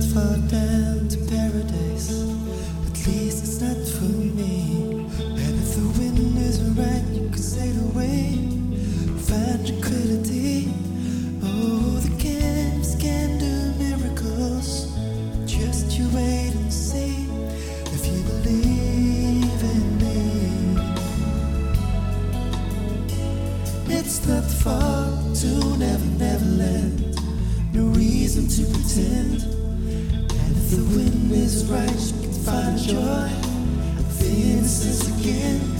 Not far down to paradise? At least it's not for me. And if the wind is right, you can sail away. Find tranquility. Oh, the camps can do miracles. Just you wait and see if you believe in me. It's not far to Never Never Land. No reason to pretend. The wind is right, you can find joy of innocence again.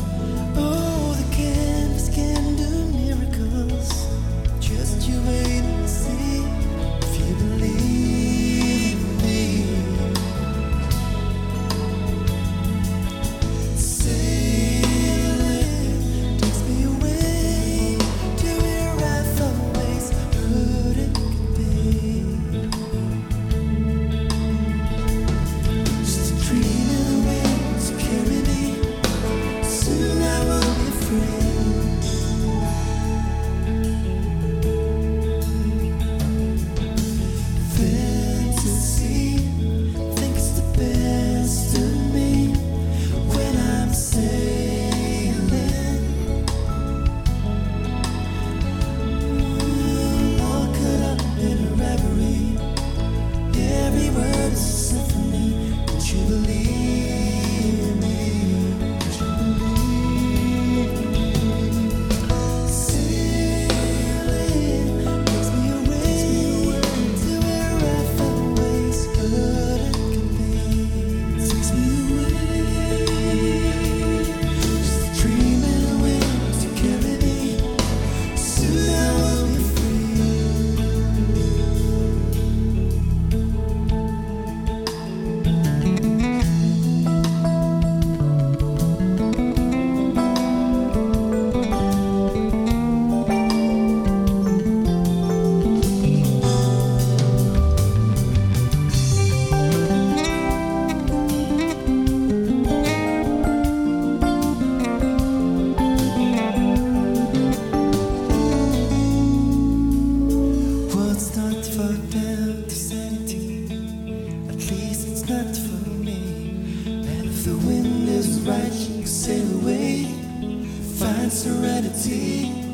For me. And if the wind is right, you can sail away, find serenity.